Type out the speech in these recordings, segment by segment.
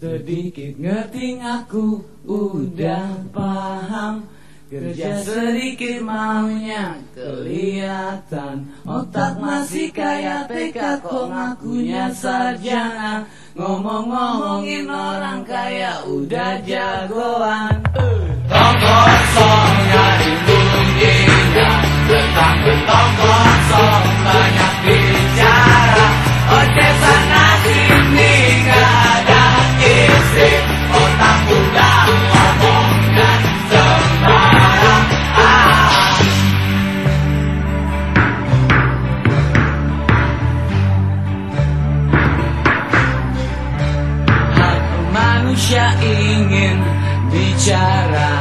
Sedikit ngerti aku udah paham. Kerja sedikit maunya kelihatan. Otak masih kayak TK kok ngakunya sarjana. Ngomong-ngomongin orang kaya udah jagoan. Kosong manusia ingin bicara.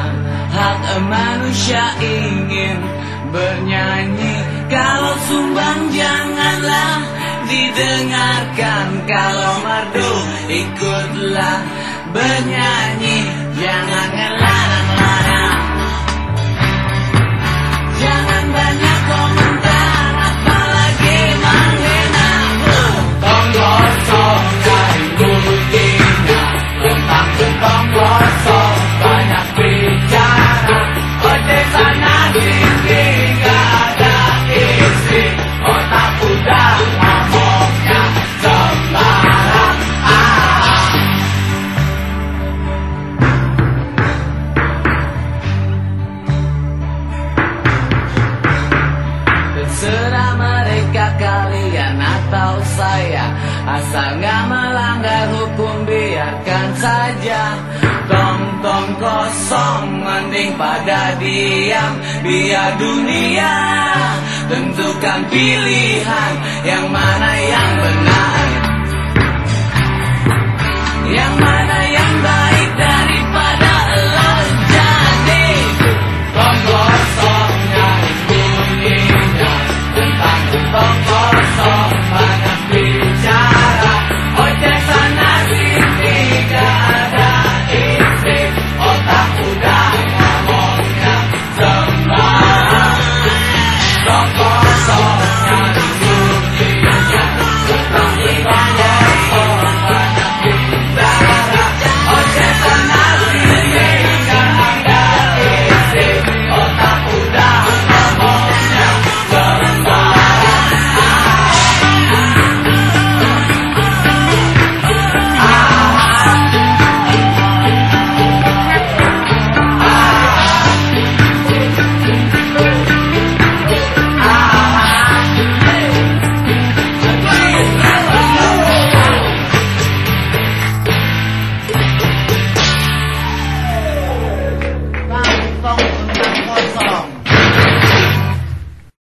Hak manusia ingin bernyanyi. Kalau sumbang janganlah didengarkan. Kalau merdu ikutlah bernyanyi. Jangan Asal nggak melanggar hukum biarkan saja. Tong-tong kosong mending pada diam. Biar dunia tentukan pilihan. Yang mana yang benar